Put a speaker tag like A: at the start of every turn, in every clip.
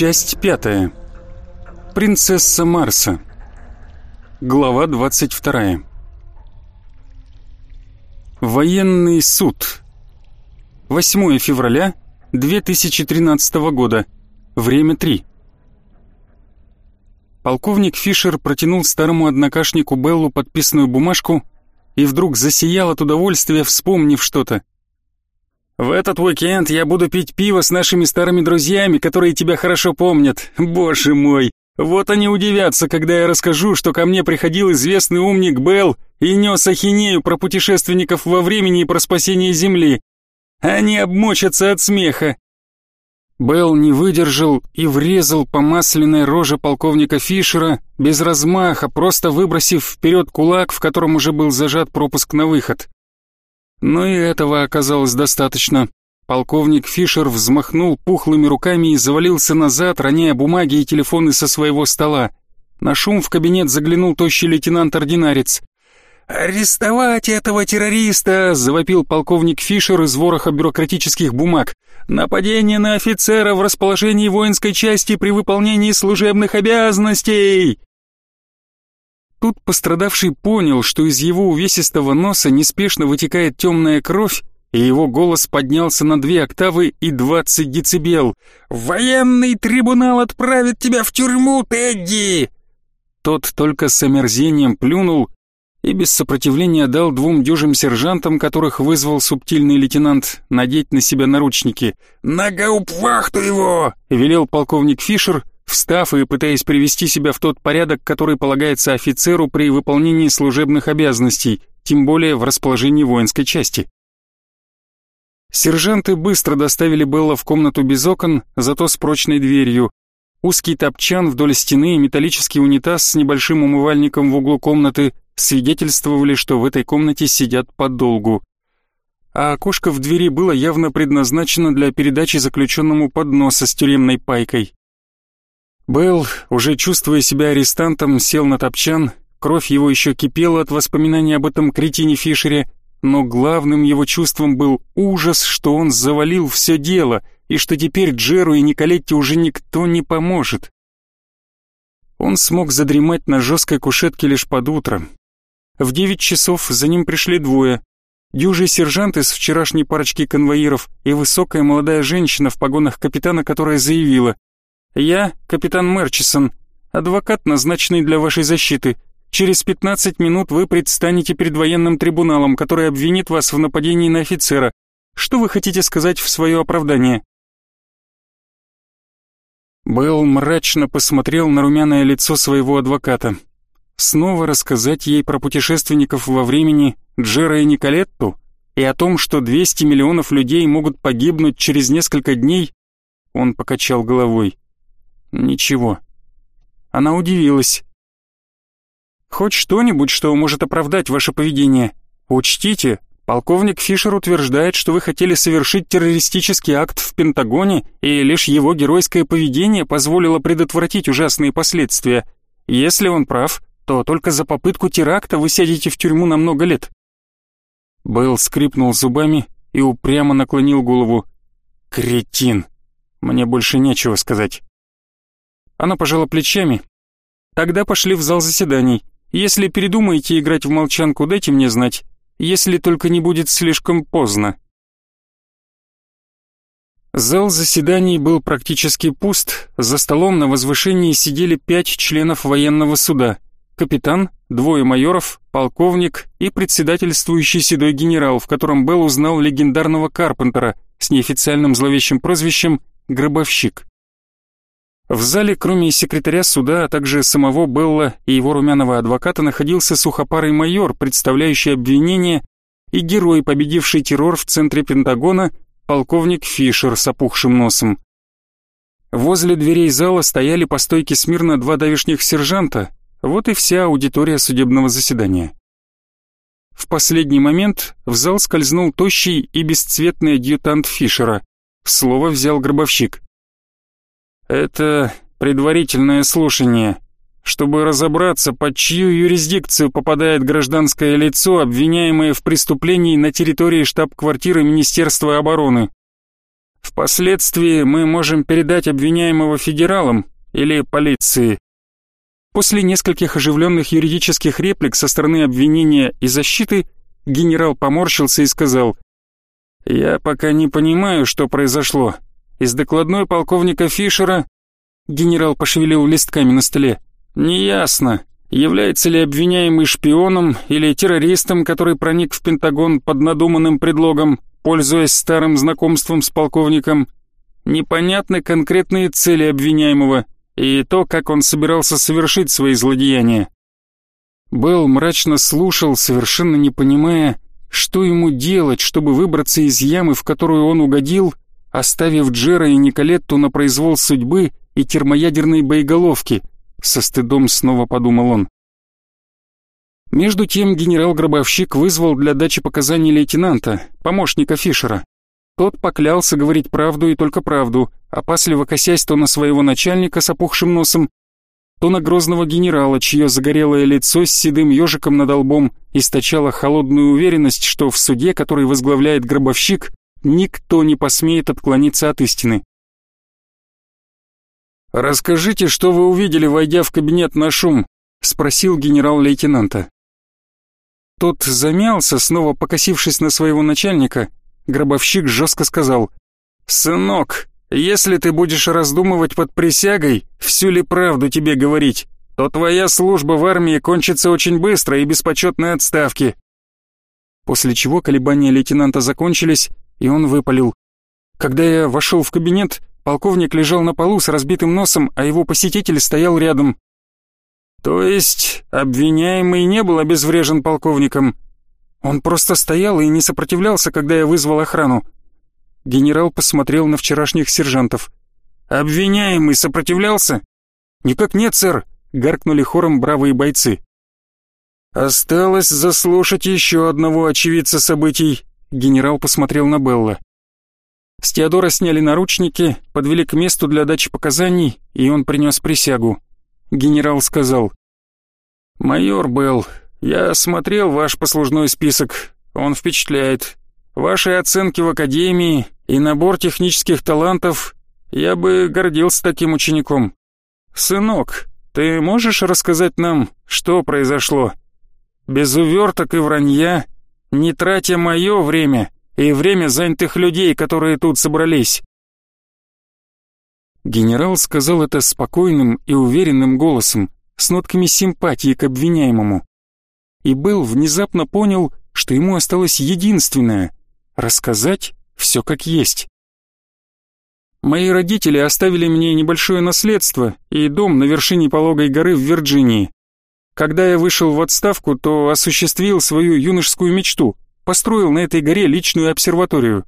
A: Часть пятая. Принцесса Марса. Глава 22. Военный суд. 8 февраля 2013 года. Время 3. Полковник Фишер протянул старому однокашнику Беллу подписанную бумажку и вдруг засиял от удовольствия, вспомнив что-то. В этот уикенд я буду пить пиво с нашими старыми друзьями, которые тебя хорошо помнят. Боже мой, вот они удивятся, когда я расскажу, что ко мне приходил известный умник Белл и нес ахинею про путешественников во времени и про спасение Земли. Они обмочатся от смеха. Белл не выдержал и врезал по масляной роже полковника Фишера без размаха, просто выбросив вперед кулак, в котором уже был зажат пропуск на выход. Но и этого оказалось достаточно. Полковник Фишер взмахнул пухлыми руками и завалился назад, роняя бумаги и телефоны со своего стола. На шум в кабинет заглянул тощий лейтенант-ординарец. «Арестовать этого террориста!» — завопил полковник Фишер из вороха бюрократических бумаг. «Нападение на офицера в расположении воинской части при выполнении служебных обязанностей!» Тут пострадавший понял, что из его увесистого носа неспешно вытекает темная кровь, и его голос поднялся на две октавы и двадцать децибел. «Военный трибунал отправит тебя в тюрьму, Тедди!» Тот только с омерзением плюнул и без сопротивления дал двум дюжим сержантам, которых вызвал субтильный лейтенант, надеть на себя наручники. «На гауптвахту его!» — велел полковник Фишер, встав и пытаясь привести себя в тот порядок, который полагается офицеру при выполнении служебных обязанностей, тем более в расположении воинской части. Сержанты быстро доставили Белла в комнату без окон, зато с прочной дверью. Узкий топчан вдоль стены и металлический унитаз с небольшим умывальником в углу комнаты свидетельствовали, что в этой комнате сидят подолгу. А окошко в двери было явно предназначено для передачи заключенному подноса с тюремной пайкой. Белл, уже чувствуя себя арестантом, сел на топчан, кровь его еще кипела от воспоминаний об этом кретине Фишере, но главным его чувством был ужас, что он завалил все дело, и что теперь Джеру и Николетте уже никто не поможет. Он смог задремать на жесткой кушетке лишь под утро. В девять часов за ним пришли двое. Дюжий сержант из вчерашней парочки конвоиров и высокая молодая женщина в погонах капитана, которая заявила «Я, капитан Мерчисон, адвокат, назначенный для вашей защиты. Через 15 минут вы предстанете перед военным трибуналом, который обвинит вас в нападении на офицера. Что вы хотите сказать в свое оправдание?» Белл мрачно посмотрел на румяное лицо своего адвоката. Снова рассказать ей про путешественников во времени Джера и Николетту и о том, что 200 миллионов людей могут погибнуть через несколько дней? Он покачал головой. Ничего. Она удивилась. Хоть что-нибудь, что может оправдать ваше поведение. Учтите, полковник Фишер утверждает, что вы хотели совершить террористический акт в Пентагоне, и лишь его геройское поведение позволило предотвратить ужасные последствия. Если он прав, то только за попытку теракта вы сядете в тюрьму на много лет. Белл скрипнул зубами и упрямо наклонил голову. «Кретин! Мне больше нечего сказать». Она пожала плечами. «Тогда пошли в зал заседаний. Если передумаете играть в молчанку, дайте мне знать. Если только не будет слишком поздно». Зал заседаний был практически пуст. За столом на возвышении сидели пять членов военного суда. Капитан, двое майоров, полковник и председательствующий седой генерал, в котором Белл узнал легендарного Карпентера с неофициальным зловещим прозвищем «Гробовщик». В зале, кроме секретаря суда, а также самого Белла и его румяного адвоката, находился сухопарый майор, представляющий обвинение, и герой, победивший террор в центре Пентагона, полковник Фишер с опухшим носом. Возле дверей зала стояли по стойке смирно два давишних сержанта, вот и вся аудитория судебного заседания. В последний момент в зал скользнул тощий и бесцветный адъютант Фишера. Слово взял гробовщик. Это предварительное слушание, чтобы разобраться, под чью юрисдикцию попадает гражданское лицо, обвиняемое в преступлении на территории штаб-квартиры Министерства обороны. Впоследствии мы можем передать обвиняемого федералам или полиции. После нескольких оживленных юридических реплик со стороны обвинения и защиты генерал поморщился и сказал «Я пока не понимаю, что произошло. Из докладной полковника Фишера генерал пошевелил листками на столе. Неясно, является ли обвиняемый шпионом или террористом, который проник в Пентагон под надуманным предлогом, пользуясь старым знакомством с полковником. Непонятны конкретные цели обвиняемого и то, как он собирался совершить свои злодеяния. Белл мрачно слушал, совершенно не понимая, что ему делать, чтобы выбраться из ямы, в которую он угодил, оставив Джера и Николетту на произвол судьбы и термоядерной боеголовки, со стыдом снова подумал он. Между тем генерал-гробовщик вызвал для дачи показаний лейтенанта, помощника Фишера. Тот поклялся говорить правду и только правду, опасливо косясь то на своего начальника с опухшим носом, то на грозного генерала, чье загорелое лицо с седым ежиком над лбом источало холодную уверенность, что в суде, который возглавляет гробовщик, никто не посмеет отклониться от истины. «Расскажите, что вы увидели, войдя в кабинет на шум?» — спросил генерал-лейтенанта. Тот замялся, снова покосившись на своего начальника, Гробовщик жестко сказал, «Сынок, если ты будешь раздумывать под присягой, всю ли правду тебе говорить, то твоя служба в армии кончится очень быстро и без почетной отставки». После чего колебания лейтенанта закончились, и он выпалил. Когда я вошел в кабинет, полковник лежал на полу с разбитым носом, а его посетитель стоял рядом. То есть обвиняемый не был обезврежен полковником, он просто стоял и не сопротивлялся, когда я вызвал охрану. Генерал посмотрел на вчерашних сержантов. «Обвиняемый сопротивлялся?» «Никак нет, сэр», — гаркнули хором бравые бойцы. «Осталось заслушать еще одного очевидца событий», — генерал посмотрел на Белла. С Теодора сняли наручники, подвели к месту для дачи показаний, и он принес присягу. Генерал сказал, «Майор Белл, я смотрел ваш послужной список. Он впечатляет. Ваши оценки в академии и набор технических талантов. Я бы гордился таким учеником. Сынок, ты можешь рассказать нам, что произошло? Без уверток и вранья, не тратя мое время и время занятых людей, которые тут собрались. Генерал сказал это спокойным и уверенным голосом, с нотками симпатии к обвиняемому и Белл внезапно понял, что ему осталось единственное — рассказать все как есть. Мои родители оставили мне небольшое наследство и дом на вершине пологой горы в Вирджинии. Когда я вышел в отставку, то осуществил свою юношескую мечту, построил на этой горе личную обсерваторию.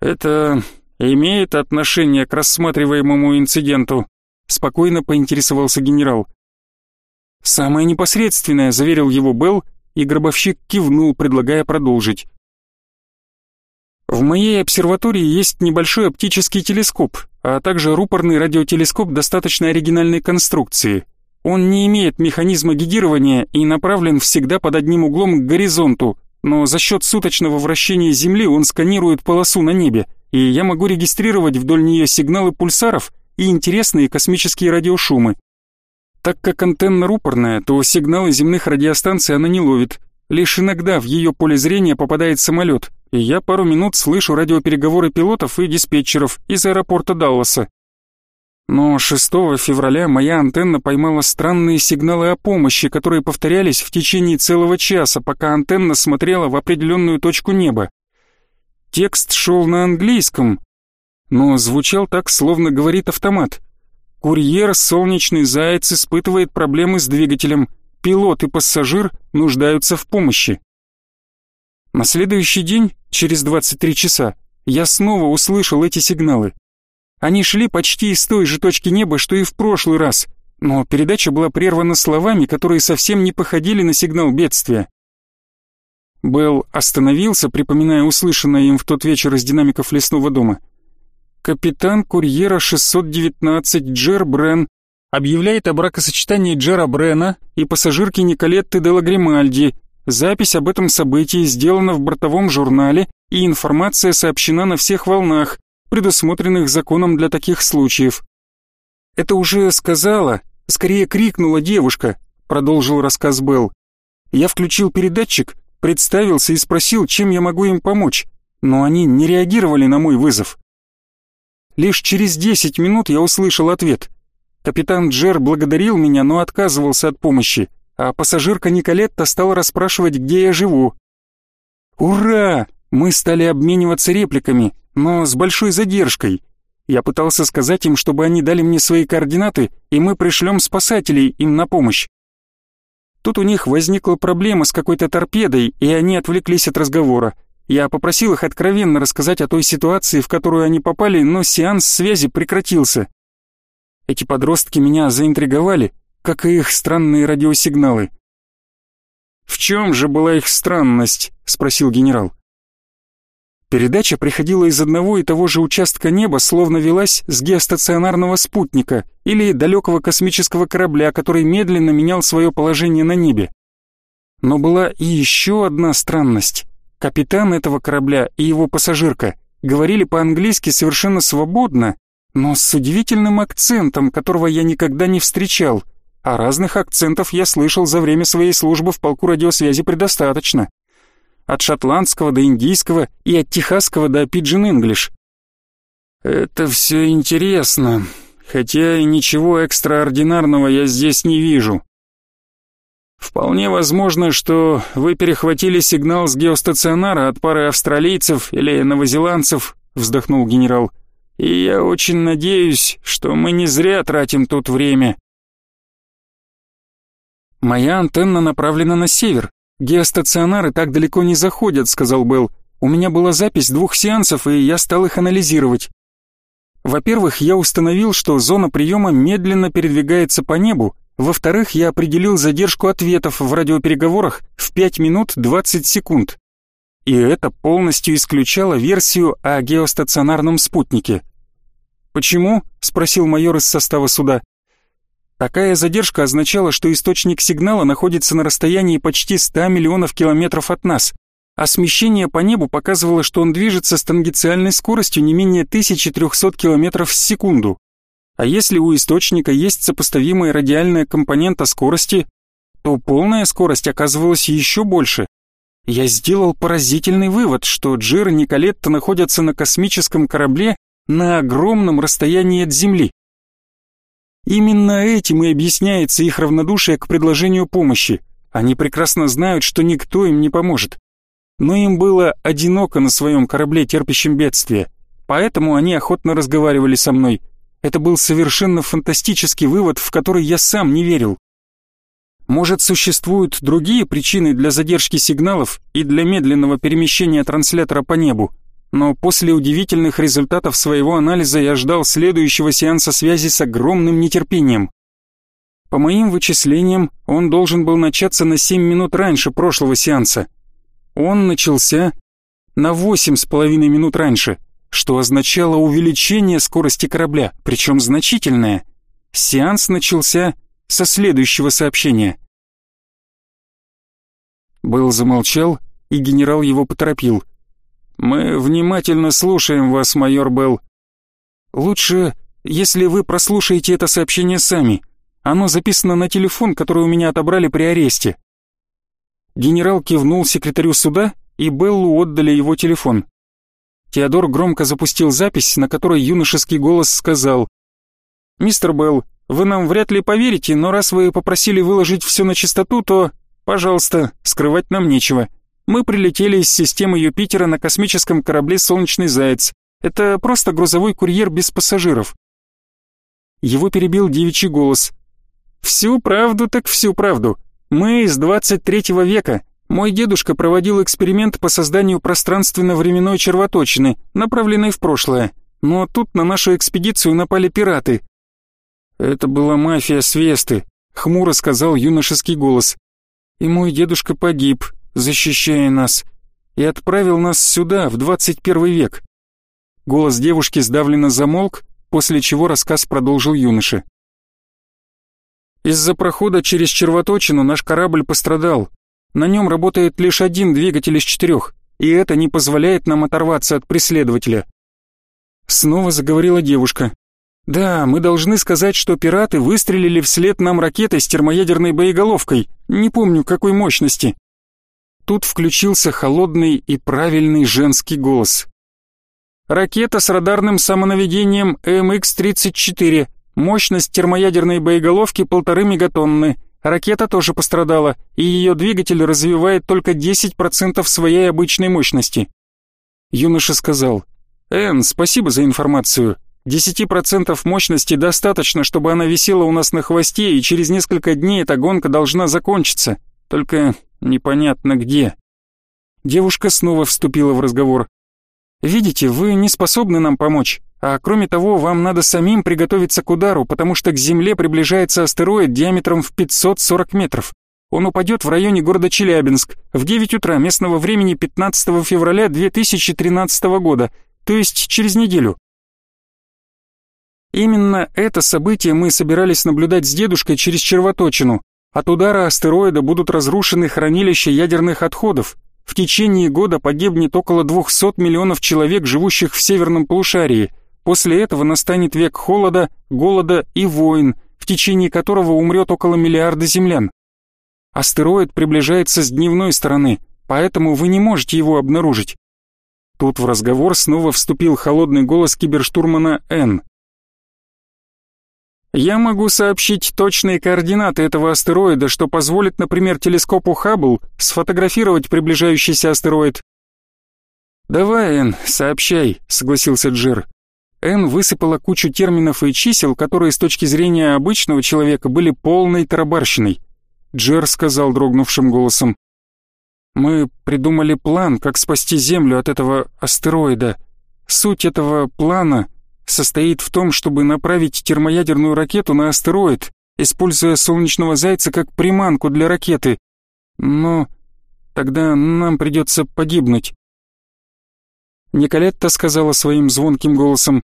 A: Это имеет отношение к рассматриваемому инциденту? Спокойно поинтересовался генерал. «Самое непосредственное», — заверил его Белл, и гробовщик кивнул, предлагая продолжить. В моей обсерватории есть небольшой оптический телескоп, а также рупорный радиотелескоп достаточно оригинальной конструкции. Он не имеет механизма гидирования и направлен всегда под одним углом к горизонту, но за счет суточного вращения Земли он сканирует полосу на небе, и я могу регистрировать вдоль нее сигналы пульсаров и интересные космические радиошумы. Так как антенна рупорная, то сигналы земных радиостанций она не ловит. Лишь иногда в ее поле зрения попадает самолет, и я пару минут слышу радиопереговоры пилотов и диспетчеров из аэропорта Далласа. Но 6 февраля моя антенна поймала странные сигналы о помощи, которые повторялись в течение целого часа, пока антенна смотрела в определенную точку неба. Текст шел на английском, но звучал так, словно говорит автомат. Курьер «Солнечный заяц» испытывает проблемы с двигателем. Пилот и пассажир нуждаются в помощи. На следующий день, через 23 часа, я снова услышал эти сигналы. Они шли почти из той же точки неба, что и в прошлый раз, но передача была прервана словами, которые совсем не походили на сигнал бедствия. Белл остановился, припоминая услышанное им в тот вечер из динамиков лесного дома — Капитан курьера 619 Джер Брен объявляет о бракосочетании Джера Брена и пассажирки Николетты де Лагримальди. Запись об этом событии сделана в бортовом журнале, и информация сообщена на всех волнах, предусмотренных законом для таких случаев. «Это уже сказала, скорее крикнула девушка», — продолжил рассказ Белл. «Я включил передатчик, представился и спросил, чем я могу им помочь, но они не реагировали на мой вызов. Лишь через десять минут я услышал ответ. Капитан Джер благодарил меня, но отказывался от помощи, а пассажирка Николетта стала расспрашивать, где я живу. «Ура!» Мы стали обмениваться репликами, но с большой задержкой. Я пытался сказать им, чтобы они дали мне свои координаты, и мы пришлем спасателей им на помощь. Тут у них возникла проблема с какой-то торпедой, и они отвлеклись от разговора. Я попросил их откровенно рассказать о той ситуации, в которую они попали, но сеанс связи прекратился. Эти подростки меня заинтриговали, как и их странные радиосигналы. «В чем же была их странность?» — спросил генерал. Передача приходила из одного и того же участка неба, словно велась с геостационарного спутника или далекого космического корабля, который медленно менял свое положение на небе. Но была и еще одна странность. Капитан этого корабля и его пассажирка говорили по-английски совершенно свободно, но с удивительным акцентом, которого я никогда не встречал, а разных акцентов я слышал за время своей службы в полку радиосвязи предостаточно от шотландского до индийского и от техасского до пиджин инглиш. Это все интересно, хотя и ничего экстраординарного я здесь не вижу. Вполне возможно, что вы перехватили сигнал с геостационара от пары австралийцев или новозеландцев, вздохнул генерал. И я очень надеюсь, что мы не зря тратим тут время. Моя антенна направлена на север, «Геостационары так далеко не заходят», — сказал Белл. «У меня была запись двух сеансов, и я стал их анализировать. Во-первых, я установил, что зона приема медленно передвигается по небу. Во-вторых, я определил задержку ответов в радиопереговорах в 5 минут 20 секунд. И это полностью исключало версию о геостационарном спутнике. «Почему?» — спросил майор из состава суда. Такая задержка означала, что источник сигнала находится на расстоянии почти 100 миллионов километров от нас, а смещение по небу показывало, что он движется с тангенциальной скоростью не менее 1300 километров в секунду. А если у источника есть сопоставимая радиальная компонента скорости, то полная скорость оказывалась еще больше. Я сделал поразительный вывод, что Джир и Николетта находятся на космическом корабле на огромном расстоянии от Земли. Именно этим и объясняется их равнодушие к предложению помощи. Они прекрасно знают, что никто им не поможет. Но им было одиноко на своем корабле, терпящем бедствие. Поэтому они охотно разговаривали со мной. Это был совершенно фантастический вывод, в который я сам не верил. Может, существуют другие причины для задержки сигналов и для медленного перемещения транслятора по небу? Но после удивительных результатов своего анализа я ждал следующего сеанса связи с огромным нетерпением. По моим вычислениям, он должен был начаться на 7 минут раньше прошлого сеанса. Он начался на восемь с половиной минут раньше, что означало увеличение скорости корабля, причем значительное. Сеанс начался со следующего сообщения. Был замолчал, и генерал его поторопил. «Мы внимательно слушаем вас, майор Белл. Лучше, если вы прослушаете это сообщение сами. Оно записано на телефон, который у меня отобрали при аресте». Генерал кивнул секретарю суда, и Беллу отдали его телефон. Теодор громко запустил запись, на которой юношеский голос сказал «Мистер Белл, вы нам вряд ли поверите, но раз вы попросили выложить все на чистоту, то, пожалуйста, скрывать нам нечего. Мы прилетели из системы Юпитера на космическом корабле «Солнечный заяц». Это просто грузовой курьер без пассажиров. Его перебил девичий голос. «Всю правду так всю правду. Мы из 23 века. Мой дедушка проводил эксперимент по созданию пространственно-временной червоточины, направленной в прошлое. Но тут на нашу экспедицию напали пираты». «Это была мафия Свесты», — хмуро сказал юношеский голос. «И мой дедушка погиб, защищая нас, и отправил нас сюда, в 21 век. Голос девушки сдавленно замолк, после чего рассказ продолжил юноша. Из-за прохода через червоточину наш корабль пострадал. На нем работает лишь один двигатель из четырех, и это не позволяет нам оторваться от преследователя. Снова заговорила девушка. «Да, мы должны сказать, что пираты выстрелили вслед нам ракетой с термоядерной боеголовкой. Не помню, какой мощности». Тут включился холодный и правильный женский голос. «Ракета с радарным самонаведением МХ-34. Мощность термоядерной боеголовки полторы мегатонны. Ракета тоже пострадала, и ее двигатель развивает только 10% своей обычной мощности». Юноша сказал, «Энн, спасибо за информацию. Десяти процентов мощности достаточно, чтобы она висела у нас на хвосте, и через несколько дней эта гонка должна закончиться. Только непонятно где. Девушка снова вступила в разговор. «Видите, вы не способны нам помочь. А кроме того, вам надо самим приготовиться к удару, потому что к Земле приближается астероид диаметром в 540 метров. Он упадет в районе города Челябинск в 9 утра местного времени 15 февраля 2013 года, то есть через неделю. Именно это событие мы собирались наблюдать с дедушкой через червоточину. От удара астероида будут разрушены хранилища ядерных отходов. В течение года погибнет около 200 миллионов человек, живущих в северном полушарии. После этого настанет век холода, голода и войн, в течение которого умрет около миллиарда землян. Астероид приближается с дневной стороны, поэтому вы не можете его обнаружить. Тут в разговор снова вступил холодный голос киберштурмана Н. Я могу сообщить точные координаты этого астероида, что позволит, например, телескопу Хаббл сфотографировать приближающийся астероид. «Давай, Эн, сообщай», — согласился Джер. Эн высыпала кучу терминов и чисел, которые с точки зрения обычного человека были полной тарабарщиной. Джер сказал дрогнувшим голосом. «Мы придумали план, как спасти Землю от этого астероида. Суть этого плана состоит в том, чтобы направить термоядерную ракету на астероид, используя солнечного зайца как приманку для ракеты. Но тогда нам придется погибнуть. Николетта сказала своим звонким голосом.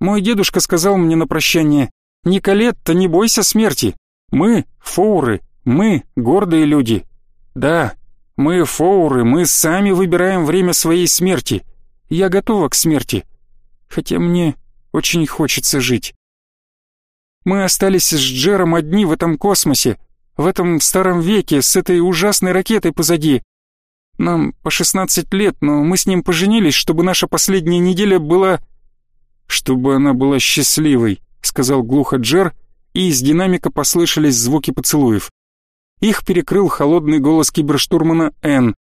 A: «Мой дедушка сказал мне на прощание, Николетта, не бойся смерти. Мы, фоуры, мы, гордые люди. Да, мы, фоуры, мы сами выбираем время своей смерти. Я готова к смерти. Хотя мне очень хочется жить. Мы остались с Джером одни в этом космосе, в этом старом веке, с этой ужасной ракетой позади. Нам по 16 лет, но мы с ним поженились, чтобы наша последняя неделя была... Чтобы она была счастливой, сказал глухо Джер, и из динамика послышались звуки поцелуев. Их перекрыл холодный голос киберштурмана Н.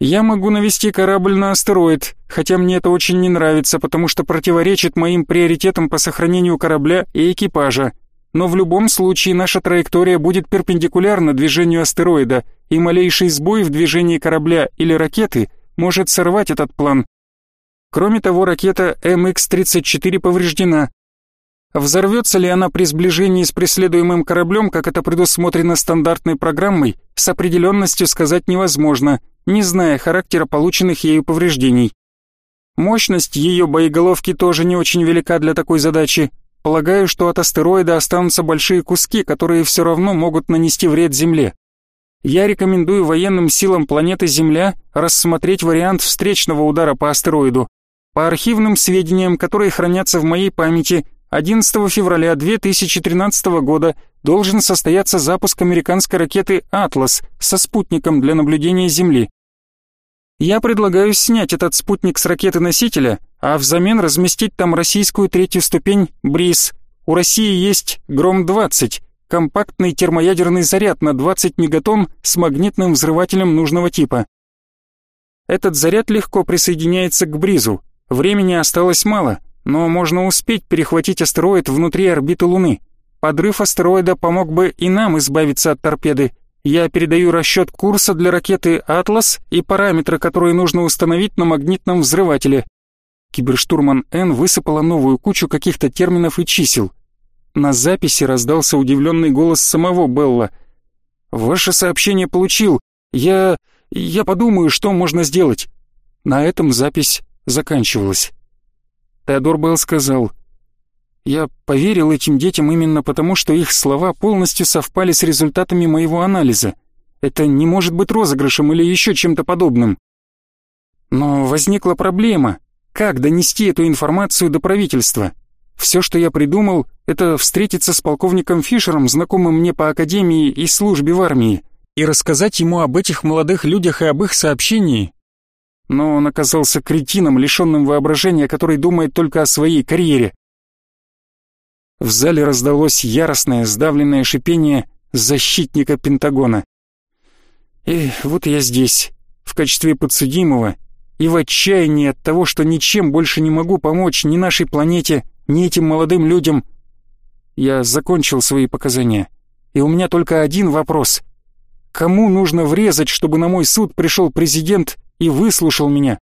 A: Я могу навести корабль на астероид, хотя мне это очень не нравится, потому что противоречит моим приоритетам по сохранению корабля и экипажа. Но в любом случае наша траектория будет перпендикулярна движению астероида, и малейший сбой в движении корабля или ракеты может сорвать этот план. Кроме того, ракета МХ-34 повреждена, Взорвется ли она при сближении с преследуемым кораблем, как это предусмотрено стандартной программой, с определенностью сказать невозможно, не зная характера полученных ею повреждений. Мощность ее боеголовки тоже не очень велика для такой задачи. Полагаю, что от астероида останутся большие куски, которые все равно могут нанести вред Земле. Я рекомендую военным силам планеты Земля рассмотреть вариант встречного удара по астероиду. По архивным сведениям, которые хранятся в моей памяти, 11 февраля 2013 года должен состояться запуск американской ракеты «Атлас» со спутником для наблюдения Земли. Я предлагаю снять этот спутник с ракеты-носителя, а взамен разместить там российскую третью ступень «Бриз». У России есть «Гром-20», компактный термоядерный заряд на 20 мегатонн с магнитным взрывателем нужного типа. Этот заряд легко присоединяется к «Бризу». Времени осталось мало — но можно успеть перехватить астероид внутри орбиты Луны. Подрыв астероида помог бы и нам избавиться от торпеды. Я передаю расчет курса для ракеты «Атлас» и параметры, которые нужно установить на магнитном взрывателе. Киберштурман Н высыпала новую кучу каких-то терминов и чисел. На записи раздался удивленный голос самого Белла. «Ваше сообщение получил. Я... я подумаю, что можно сделать». На этом запись заканчивалась. Теодор Белл сказал, «Я поверил этим детям именно потому, что их слова полностью совпали с результатами моего анализа. Это не может быть розыгрышем или еще чем-то подобным. Но возникла проблема. как донести эту информацию до правительства. Все, что я придумал, это встретиться с полковником Фишером, знакомым мне по академии и службе в армии, и рассказать ему об этих молодых людях и об их сообщении. Но он оказался кретином, лишенным воображения, который думает только о своей карьере. В зале раздалось яростное, сдавленное шипение защитника Пентагона. И вот я здесь, в качестве подсудимого, и в отчаянии от того, что ничем больше не могу помочь ни нашей планете, ни этим молодым людям. Я закончил свои показания, и у меня только один вопрос. Кому нужно врезать, чтобы на мой суд пришел президент и выслушал меня?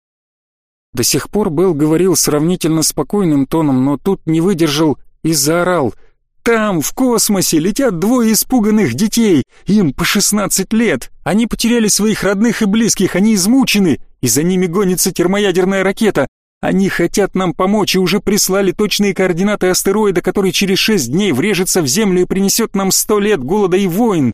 A: До сих пор Белл говорил сравнительно спокойным тоном, но тут не выдержал и заорал. «Там, в космосе, летят двое испуганных детей. Им по 16 лет. Они потеряли своих родных и близких, они измучены, и за ними гонится термоядерная ракета. Они хотят нам помочь и уже прислали точные координаты астероида, который через шесть дней врежется в Землю и принесет нам сто лет голода и войн.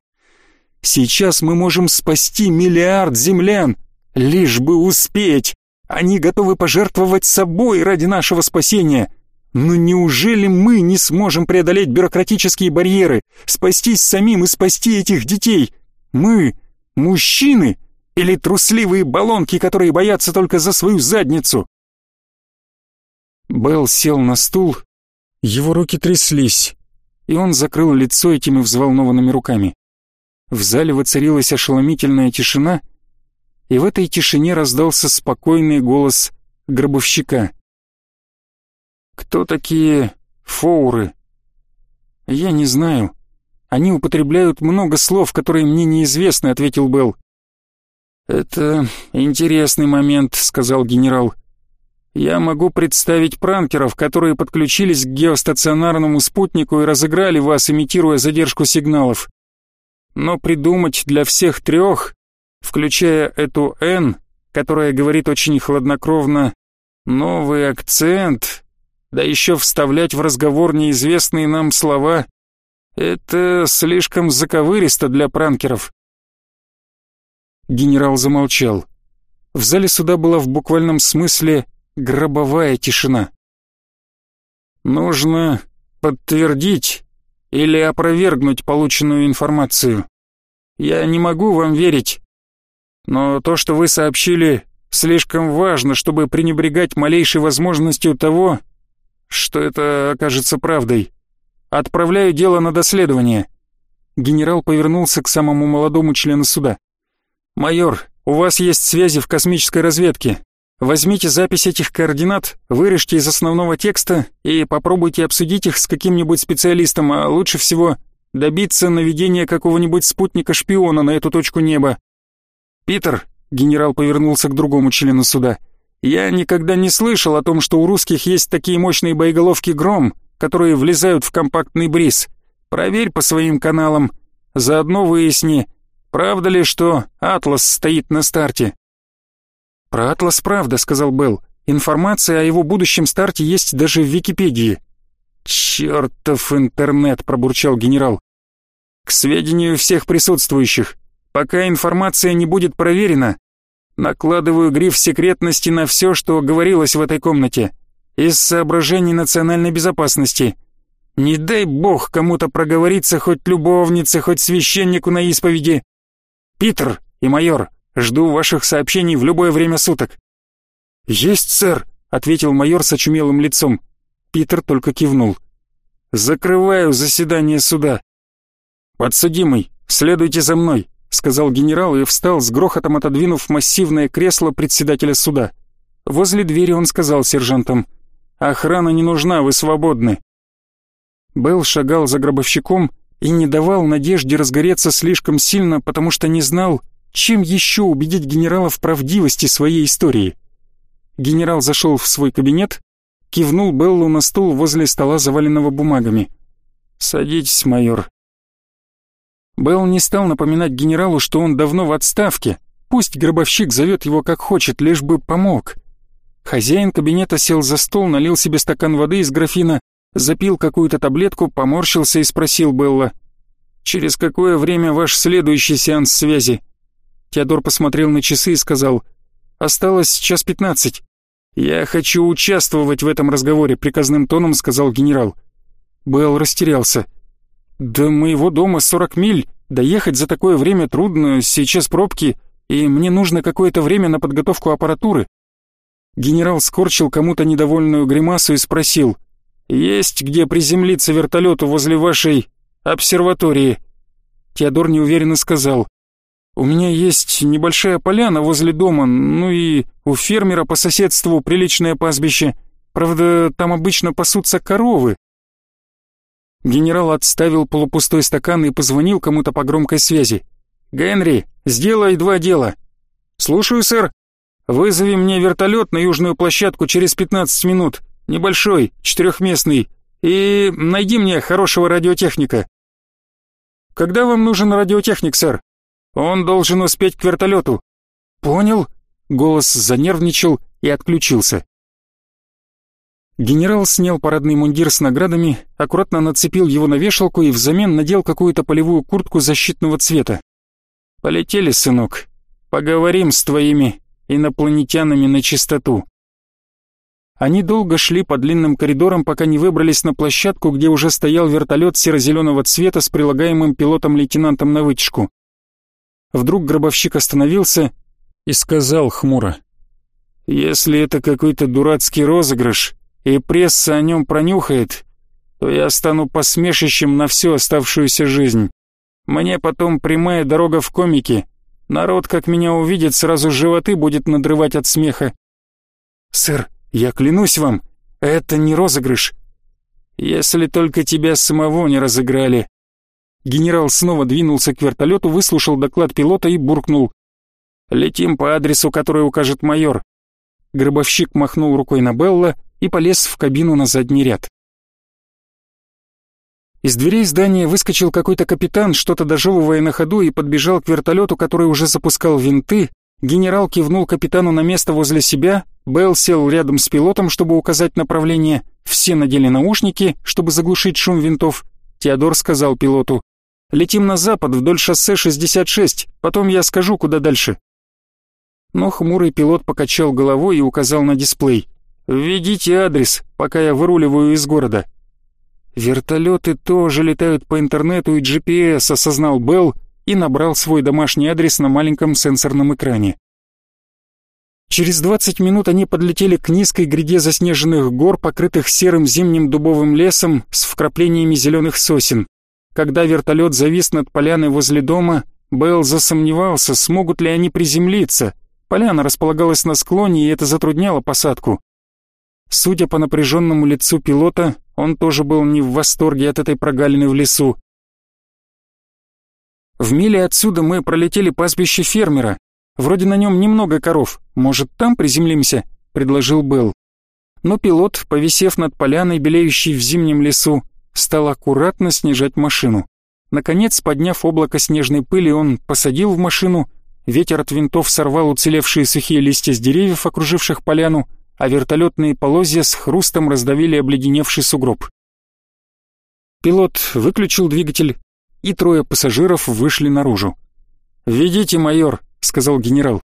A: Сейчас мы можем спасти миллиард землян, лишь бы успеть. Они готовы пожертвовать собой ради нашего спасения. Но неужели мы не сможем преодолеть бюрократические барьеры, спастись самим и спасти этих детей? Мы, мужчины или трусливые баллонки, которые боятся только за свою задницу? Белл сел на стул, его руки тряслись, и он закрыл лицо этими взволнованными руками. В зале воцарилась ошеломительная тишина, и в этой тишине раздался спокойный голос гробовщика. Кто такие фоуры? Я не знаю. Они употребляют много слов, которые мне неизвестны, ответил Белл. Это интересный момент, сказал генерал. Я могу представить пранкеров, которые подключились к геостационарному спутнику и разыграли вас, имитируя задержку сигналов. Но придумать для всех трех, включая эту «Н», которая говорит очень хладнокровно «новый акцент», да еще вставлять в разговор неизвестные нам слова. Это слишком заковыристо для пранкеров. Генерал замолчал. В зале суда была в буквальном смысле гробовая тишина. Нужно подтвердить или опровергнуть полученную информацию. Я не могу вам верить, но то, что вы сообщили, слишком важно, чтобы пренебрегать малейшей возможностью того, что это окажется правдой. Отправляю дело на доследование. Генерал повернулся к самому молодому члену суда. Майор, у вас есть связи в космической разведке. Возьмите запись этих координат, вырежьте из основного текста и попробуйте обсудить их с каким-нибудь специалистом, а лучше всего добиться наведения какого-нибудь спутника-шпиона на эту точку неба. Питер, генерал повернулся к другому члену суда. Я никогда не слышал о том, что у русских есть такие мощные боеголовки «Гром», которые влезают в компактный бриз. Проверь по своим каналам. Заодно выясни, правда ли, что «Атлас» стоит на старте. «Про «Атлас» правда», — сказал Белл. «Информация о его будущем старте есть даже в Википедии». «Чертов интернет», — пробурчал генерал. «К сведению всех присутствующих, пока информация не будет проверена, Накладываю гриф секретности на все, что говорилось в этой комнате. Из соображений национальной безопасности. Не дай бог кому-то проговориться хоть любовнице, хоть священнику на исповеди. Питер и майор, жду ваших сообщений в любое время суток. Есть, сэр, ответил майор с очумелым лицом. Питер только кивнул. Закрываю заседание суда. Подсудимый, следуйте за мной сказал генерал и встал с грохотом отодвинув массивное кресло председателя суда. Возле двери он сказал сержантам: "Охрана не нужна, вы свободны". Белл шагал за гробовщиком и не давал надежде разгореться слишком сильно, потому что не знал, чем еще убедить генерала в правдивости своей истории. Генерал зашел в свой кабинет, кивнул Беллу на стул возле стола, заваленного бумагами. «Садитесь, майор», Белл не стал напоминать генералу, что он давно в отставке. Пусть гробовщик зовет его как хочет, лишь бы помог. Хозяин кабинета сел за стол, налил себе стакан воды из графина, запил какую-то таблетку, поморщился и спросил Белла. «Через какое время ваш следующий сеанс связи?» Теодор посмотрел на часы и сказал. «Осталось час пятнадцать. «Я хочу участвовать в этом разговоре», — приказным тоном сказал генерал. Белл растерялся. «До моего дома сорок миль. Доехать за такое время трудно, сейчас пробки, и мне нужно какое-то время на подготовку аппаратуры». Генерал скорчил кому-то недовольную гримасу и спросил. «Есть где приземлиться вертолету возле вашей обсерватории?» Теодор неуверенно сказал. «У меня есть небольшая поляна возле дома, ну и у фермера по соседству приличное пастбище. Правда, там обычно пасутся коровы». Генерал отставил полупустой стакан и позвонил кому-то по громкой связи. «Генри, сделай два дела». «Слушаю, сэр. Вызови мне вертолет на южную площадку через 15 минут. Небольшой, четырехместный. И найди мне хорошего радиотехника». «Когда вам нужен радиотехник, сэр?» Он должен успеть к вертолету. Понял? Голос занервничал и отключился. Генерал снял парадный мундир с наградами, аккуратно нацепил его на вешалку и взамен надел какую-то полевую куртку защитного цвета. «Полетели, сынок. Поговорим с твоими инопланетянами на чистоту». Они долго шли по длинным коридорам, пока не выбрались на площадку, где уже стоял вертолет серо-зеленого цвета с прилагаемым пилотом-лейтенантом на вытяжку. Вдруг гробовщик остановился и сказал хмуро. «Если это какой-то дурацкий розыгрыш, и пресса о нем пронюхает, то я стану посмешищем на всю оставшуюся жизнь. Мне потом прямая дорога в комики. Народ, как меня увидит, сразу животы будет надрывать от смеха. Сэр, я клянусь вам, это не розыгрыш. Если только тебя самого не разыграли. Генерал снова двинулся к вертолету, выслушал доклад пилота и буркнул. «Летим по адресу, который укажет майор». Гробовщик махнул рукой на Белла и полез в кабину на задний ряд. Из дверей здания выскочил какой-то капитан, что-то дожевывая на ходу, и подбежал к вертолету, который уже запускал винты. Генерал кивнул капитану на место возле себя, Белл сел рядом с пилотом, чтобы указать направление, все надели наушники, чтобы заглушить шум винтов. Теодор сказал пилоту, Летим на запад вдоль шоссе 66, потом я скажу, куда дальше». Но хмурый пилот покачал головой и указал на дисплей. «Введите адрес, пока я выруливаю из города». «Вертолеты тоже летают по интернету и GPS», — осознал Белл и набрал свой домашний адрес на маленьком сенсорном экране. Через 20 минут они подлетели к низкой гряде заснеженных гор, покрытых серым зимним дубовым лесом с вкраплениями зеленых сосен. Когда вертолет завис над поляной возле дома, Белл засомневался, смогут ли они приземлиться. Поляна располагалась на склоне, и это затрудняло посадку. Судя по напряженному лицу пилота, он тоже был не в восторге от этой прогалины в лесу. В миле отсюда мы пролетели пастбище фермера. Вроде на нем немного коров. Может, там приземлимся?» — предложил Белл. Но пилот, повисев над поляной, белеющей в зимнем лесу, стал аккуратно снижать машину. Наконец, подняв облако снежной пыли, он посадил в машину, ветер от винтов сорвал уцелевшие сухие листья с деревьев, окруживших поляну, а вертолетные полозья с хрустом раздавили обледеневший сугроб. Пилот выключил двигатель, и трое пассажиров вышли наружу. «Ведите, майор», — сказал генерал.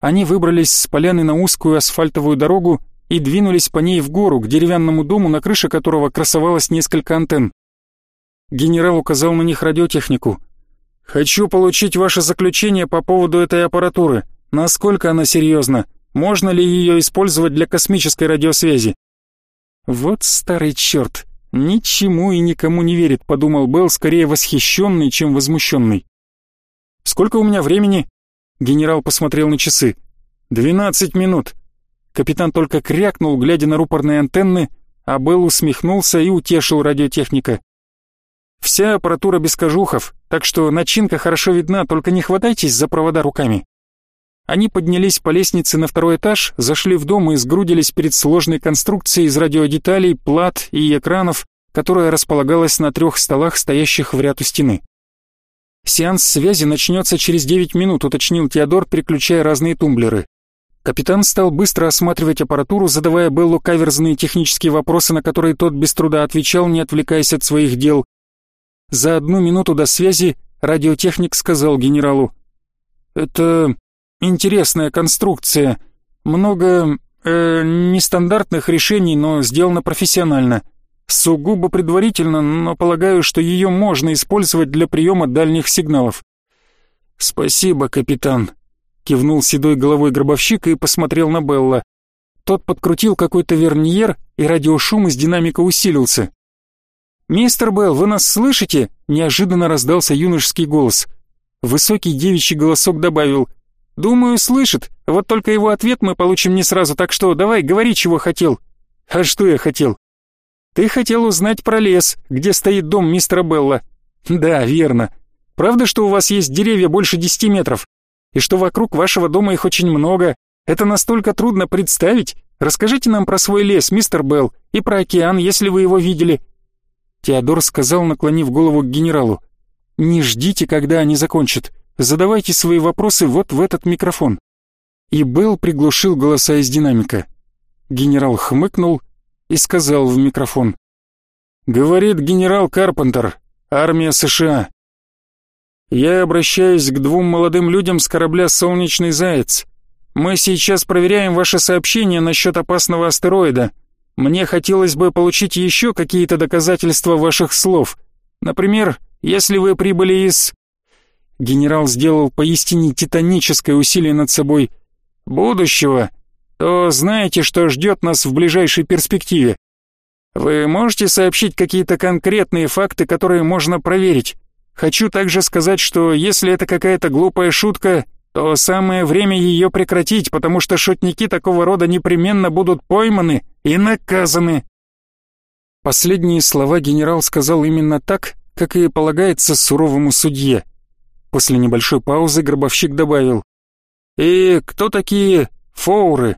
A: Они выбрались с поляны на узкую асфальтовую дорогу и двинулись по ней в гору, к деревянному дому, на крыше которого красовалось несколько антенн. Генерал указал на них радиотехнику. «Хочу получить ваше заключение по поводу этой аппаратуры. Насколько она серьезна? Можно ли ее использовать для космической радиосвязи?» «Вот старый черт! Ничему и никому не верит», — подумал Белл, скорее восхищенный, чем возмущенный. «Сколько у меня времени?» Генерал посмотрел на часы. «Двенадцать минут. Капитан только крякнул, глядя на рупорные антенны, а Белл усмехнулся и утешил радиотехника. «Вся аппаратура без кожухов, так что начинка хорошо видна, только не хватайтесь за провода руками». Они поднялись по лестнице на второй этаж, зашли в дом и сгрудились перед сложной конструкцией из радиодеталей, плат и экранов, которая располагалась на трех столах, стоящих в ряд у стены. «Сеанс связи начнется через девять минут», — уточнил Теодор, переключая разные тумблеры. Капитан стал быстро осматривать аппаратуру, задавая Беллу каверзные технические вопросы, на которые тот без труда отвечал, не отвлекаясь от своих дел. За одну минуту до связи радиотехник сказал генералу. «Это интересная конструкция. Много э, нестандартных решений, но сделано профессионально. Сугубо предварительно, но полагаю, что ее можно использовать для приема дальних сигналов. Спасибо, капитан, кивнул седой головой гробовщик и посмотрел на Белла. Тот подкрутил какой-то верниер, и радиошум из динамика усилился. «Мистер Белл, вы нас слышите?» — неожиданно раздался юношеский голос. Высокий девичий голосок добавил. «Думаю, слышит, вот только его ответ мы получим не сразу, так что давай, говори, чего хотел». «А что я хотел?» Ты хотел узнать про лес, где стоит дом мистера Белла. Да, верно. Правда, что у вас есть деревья больше десяти метров? И что вокруг вашего дома их очень много? Это настолько трудно представить. Расскажите нам про свой лес, мистер Белл, и про океан, если вы его видели. Теодор сказал, наклонив голову к генералу. Не ждите, когда они закончат. Задавайте свои вопросы вот в этот микрофон. И Белл приглушил голоса из динамика. Генерал хмыкнул и сказал в микрофон. «Говорит генерал Карпентер, армия США. Я обращаюсь к двум молодым людям с корабля «Солнечный заяц». Мы сейчас проверяем ваше сообщение насчет опасного астероида. Мне хотелось бы получить еще какие-то доказательства ваших слов. Например, если вы прибыли из...» Генерал сделал поистине титаническое усилие над собой. «Будущего, то знаете, что ждет нас в ближайшей перспективе. Вы можете сообщить какие-то конкретные факты, которые можно проверить? Хочу также сказать, что если это какая-то глупая шутка, то самое время ее прекратить, потому что шутники такого рода непременно будут пойманы и наказаны. Последние слова генерал сказал именно так, как и полагается суровому судье. После небольшой паузы гробовщик добавил. «И кто такие фоуры?»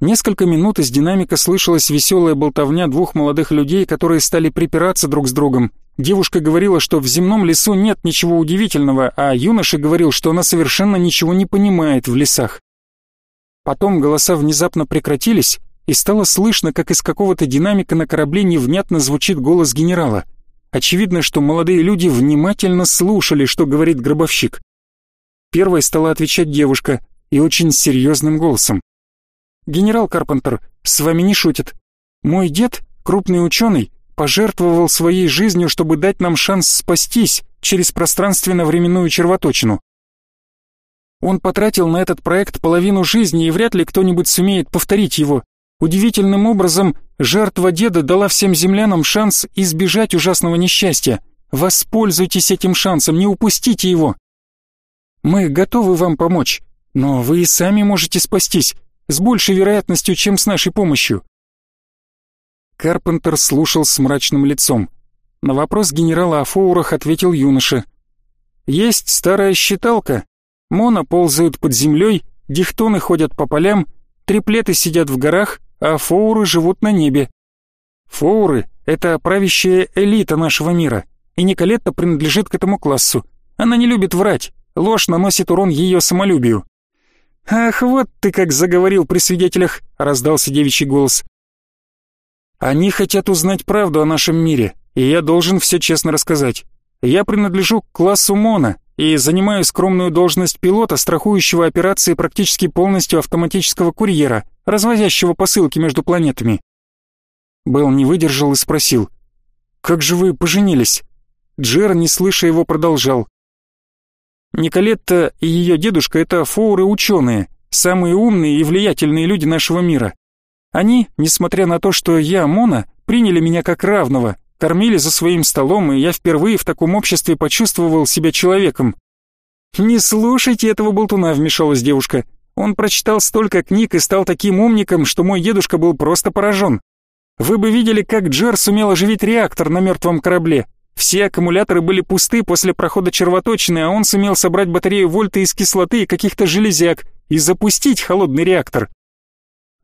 A: Несколько минут из динамика слышалась веселая болтовня двух молодых людей, которые стали припираться друг с другом. Девушка говорила, что в земном лесу нет ничего удивительного, а юноша говорил, что она совершенно ничего не понимает в лесах. Потом голоса внезапно прекратились, и стало слышно, как из какого-то динамика на корабле невнятно звучит голос генерала. Очевидно, что молодые люди внимательно слушали, что говорит гробовщик. Первой стала отвечать девушка, и очень серьезным голосом. «Генерал Карпентер, с вами не шутят. Мой дед, крупный ученый, пожертвовал своей жизнью, чтобы дать нам шанс спастись через пространственно-временную червоточину. Он потратил на этот проект половину жизни, и вряд ли кто-нибудь сумеет повторить его. Удивительным образом, жертва деда дала всем землянам шанс избежать ужасного несчастья. Воспользуйтесь этим шансом, не упустите его. Мы готовы вам помочь, но вы и сами можете спастись с большей вероятностью, чем с нашей помощью. Карпентер слушал с мрачным лицом. На вопрос генерала о фоурах ответил юноша. «Есть старая считалка. Мона ползают под землей, дихтоны ходят по полям, триплеты сидят в горах, а фоуры живут на небе. Фоуры — это правящая элита нашего мира, и Николетта принадлежит к этому классу. Она не любит врать, ложь наносит урон ее самолюбию. «Ах, вот ты как заговорил при свидетелях!» — раздался девичий голос. «Они хотят узнать правду о нашем мире, и я должен все честно рассказать. Я принадлежу к классу Мона и занимаю скромную должность пилота, страхующего операции практически полностью автоматического курьера, развозящего посылки между планетами». Белл не выдержал и спросил. «Как же вы поженились?» Джер, не слыша его, продолжал. Николетта и ее дедушка — это фоуры-ученые, самые умные и влиятельные люди нашего мира. Они, несмотря на то, что я Мона, приняли меня как равного, кормили за своим столом, и я впервые в таком обществе почувствовал себя человеком. «Не слушайте этого болтуна», — вмешалась девушка. «Он прочитал столько книг и стал таким умником, что мой дедушка был просто поражен. Вы бы видели, как Джер сумел оживить реактор на мертвом корабле. Все аккумуляторы были пусты после прохода червоточины, а он сумел собрать батарею вольта из кислоты и каких-то железяк и запустить холодный реактор.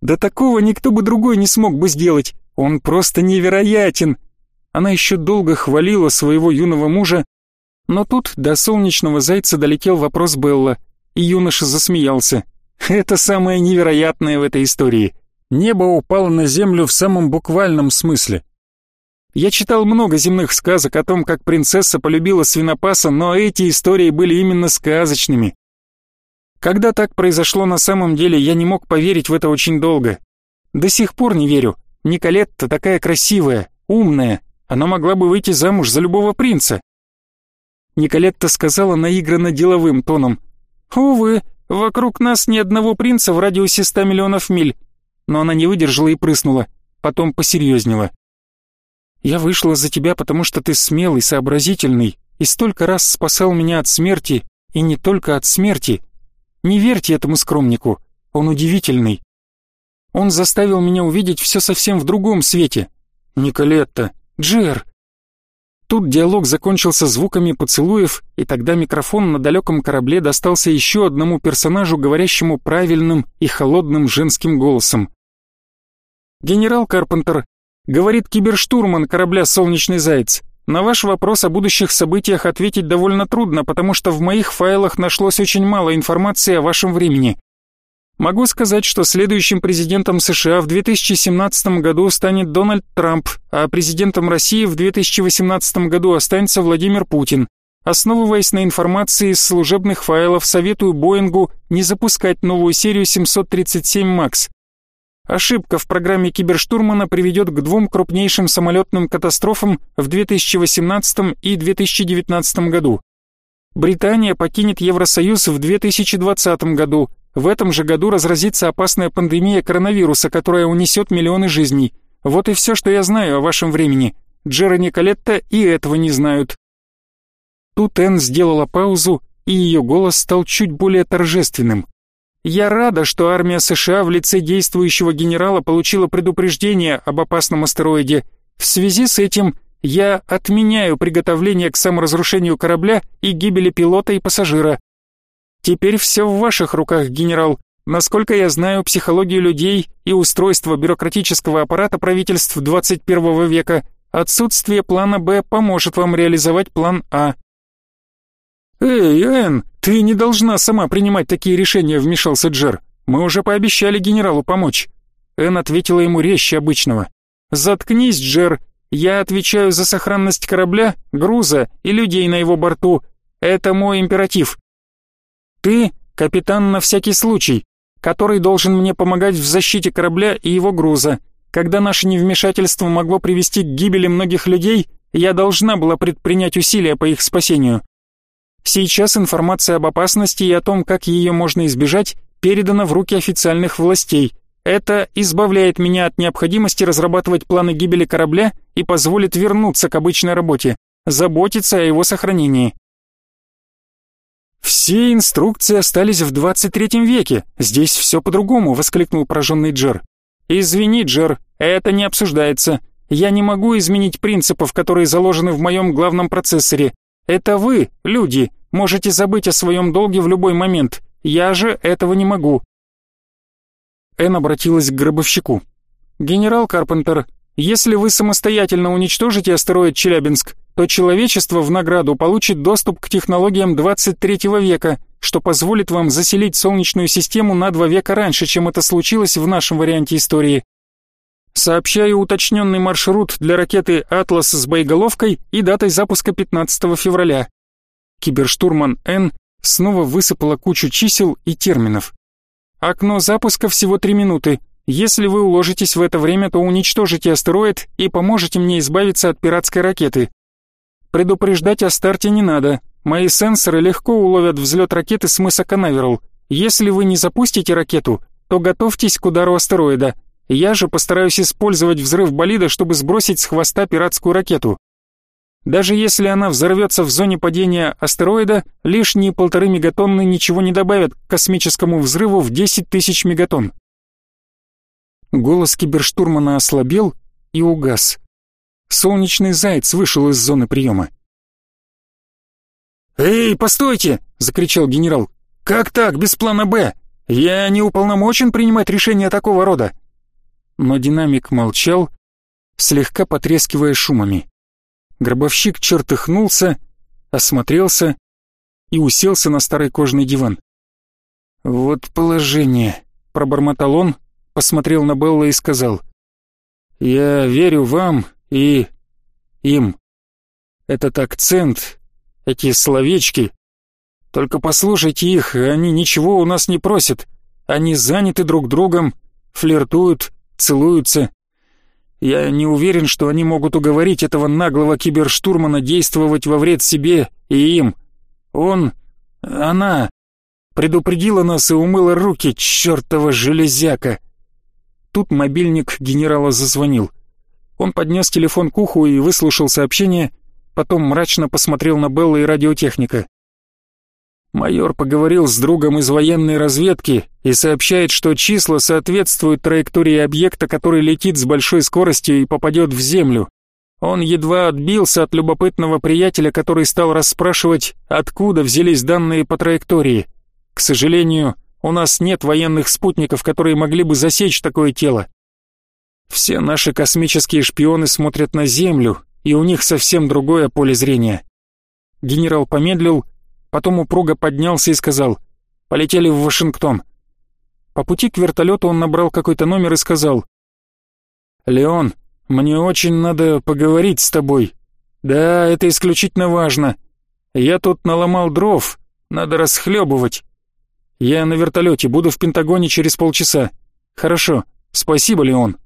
A: Да такого никто бы другой не смог бы сделать. Он просто невероятен. Она еще долго хвалила своего юного мужа, но тут до солнечного зайца долетел вопрос Белла, и юноша засмеялся. Это самое невероятное в этой истории. Небо упало на землю в самом буквальном смысле. Я читал много земных сказок о том, как принцесса полюбила свинопаса, но эти истории были именно сказочными. Когда так произошло на самом деле, я не мог поверить в это очень долго. До сих пор не верю. Николетта такая красивая, умная. Она могла бы выйти замуж за любого принца. Николетта сказала наигранно деловым тоном. «Увы, вокруг нас ни одного принца в радиусе ста миллионов миль». Но она не выдержала и прыснула. Потом посерьезнела. «Я вышла за тебя, потому что ты смелый, сообразительный и столько раз спасал меня от смерти, и не только от смерти. Не верьте этому скромнику, он удивительный. Он заставил меня увидеть все совсем в другом свете. Николетта, Джер. Тут диалог закончился звуками поцелуев, и тогда микрофон на далеком корабле достался еще одному персонажу, говорящему правильным и холодным женским голосом. «Генерал Карпентер, говорит киберштурман корабля «Солнечный заяц». На ваш вопрос о будущих событиях ответить довольно трудно, потому что в моих файлах нашлось очень мало информации о вашем времени. Могу сказать, что следующим президентом США в 2017 году станет Дональд Трамп, а президентом России в 2018 году останется Владимир Путин. Основываясь на информации из служебных файлов, советую Боингу не запускать новую серию 737 МАКС. Ошибка в программе Киберштурмана приведет к двум крупнейшим самолетным катастрофам в 2018 и 2019 году. Британия покинет Евросоюз в 2020 году. В этом же году разразится опасная пандемия коронавируса, которая унесет миллионы жизней. Вот и все, что я знаю о вашем времени. Джера Николетта и этого не знают. Тут Энн сделала паузу, и ее голос стал чуть более торжественным. Я рада, что армия США в лице действующего генерала получила предупреждение об опасном астероиде. В связи с этим я отменяю приготовление к саморазрушению корабля и гибели пилота и пассажира. Теперь все в ваших руках, генерал. Насколько я знаю психологию людей и устройство бюрократического аппарата правительств 21 века, отсутствие плана «Б» поможет вам реализовать план «А». «Эй, Энн, ты не должна сама принимать такие решения», — вмешался Джер. «Мы уже пообещали генералу помочь». Энн ответила ему резче обычного. «Заткнись, Джер. Я отвечаю за сохранность корабля, груза и людей на его борту. Это мой императив. Ты — капитан на всякий случай, который должен мне помогать в защите корабля и его груза. Когда наше невмешательство могло привести к гибели многих людей, я должна была предпринять усилия по их спасению. Сейчас информация об опасности и о том, как ее можно избежать, передана в руки официальных властей. Это избавляет меня от необходимости разрабатывать планы гибели корабля и позволит вернуться к обычной работе, заботиться о его сохранении. «Все инструкции остались в 23 веке, здесь все по-другому», — воскликнул пораженный Джер. «Извини, Джер, это не обсуждается. Я не могу изменить принципов, которые заложены в моем главном процессоре. Это вы, люди, можете забыть о своем долге в любой момент. Я же этого не могу. Эн обратилась к гробовщику. «Генерал Карпентер, если вы самостоятельно уничтожите астероид Челябинск, то человечество в награду получит доступ к технологиям 23 века, что позволит вам заселить Солнечную систему на два века раньше, чем это случилось в нашем варианте истории. Сообщаю уточненный маршрут для ракеты «Атлас» с боеголовкой и датой запуска 15 февраля. Киберштурман Н снова высыпала кучу чисел и терминов. Окно запуска всего 3 минуты. Если вы уложитесь в это время, то уничтожите астероид и поможете мне избавиться от пиратской ракеты. Предупреждать о старте не надо. Мои сенсоры легко уловят взлет ракеты с мыса Канаверал. Если вы не запустите ракету, то готовьтесь к удару астероида. Я же постараюсь использовать взрыв болида, чтобы сбросить с хвоста пиратскую ракету. Даже если она взорвется в зоне падения астероида, лишние полторы мегатонны ничего не добавят к космическому взрыву в 10 тысяч мегатонн. Голос киберштурмана ослабел и угас. Солнечный заяц вышел из зоны приема. «Эй, постойте!» — закричал генерал. «Как так, без плана «Б»? Я не уполномочен принимать решения такого рода но динамик молчал, слегка потрескивая шумами. Гробовщик чертыхнулся, осмотрелся и уселся на старый кожаный диван. «Вот положение», — пробормотал он, посмотрел на Белла и сказал. «Я верю вам и... им. Этот акцент, эти словечки. Только послушайте их, они ничего у нас не просят. Они заняты друг другом, флиртуют, целуются. Я не уверен, что они могут уговорить этого наглого киберштурмана действовать во вред себе и им. Он... она... предупредила нас и умыла руки, чертова железяка. Тут мобильник генерала зазвонил. Он поднес телефон к уху и выслушал сообщение, потом мрачно посмотрел на Белла и радиотехника. Майор поговорил с другом из военной разведки и сообщает, что числа соответствуют траектории объекта, который летит с большой скоростью и попадет в Землю. Он едва отбился от любопытного приятеля, который стал расспрашивать, откуда взялись данные по траектории. К сожалению, у нас нет военных спутников, которые могли бы засечь такое тело. Все наши космические шпионы смотрят на Землю, и у них совсем другое поле зрения. Генерал помедлил, потом упруго поднялся и сказал «Полетели в Вашингтон». По пути к вертолету он набрал какой-то номер и сказал «Леон, мне очень надо поговорить с тобой. Да, это исключительно важно. Я тут наломал дров, надо расхлебывать. Я на вертолете, буду в Пентагоне через полчаса. Хорошо, спасибо, Леон».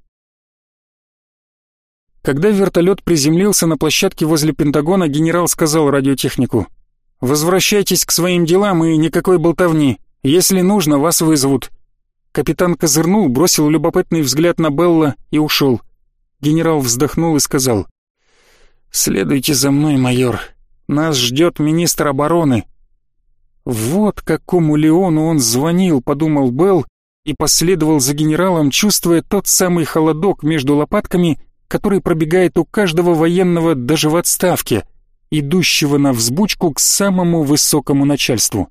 A: Когда вертолет приземлился на площадке возле Пентагона, генерал сказал радиотехнику «Возвращайтесь к своим делам и никакой болтовни. Если нужно, вас вызовут». Капитан козырнул, бросил любопытный взгляд на Белла и ушел. Генерал вздохнул и сказал «Следуйте за мной, майор. Нас ждет министр обороны». «Вот какому Леону он звонил», — подумал Белл и последовал за генералом, чувствуя тот самый холодок между лопатками — который пробегает у каждого военного даже в отставке, идущего на взбучку к самому высокому начальству.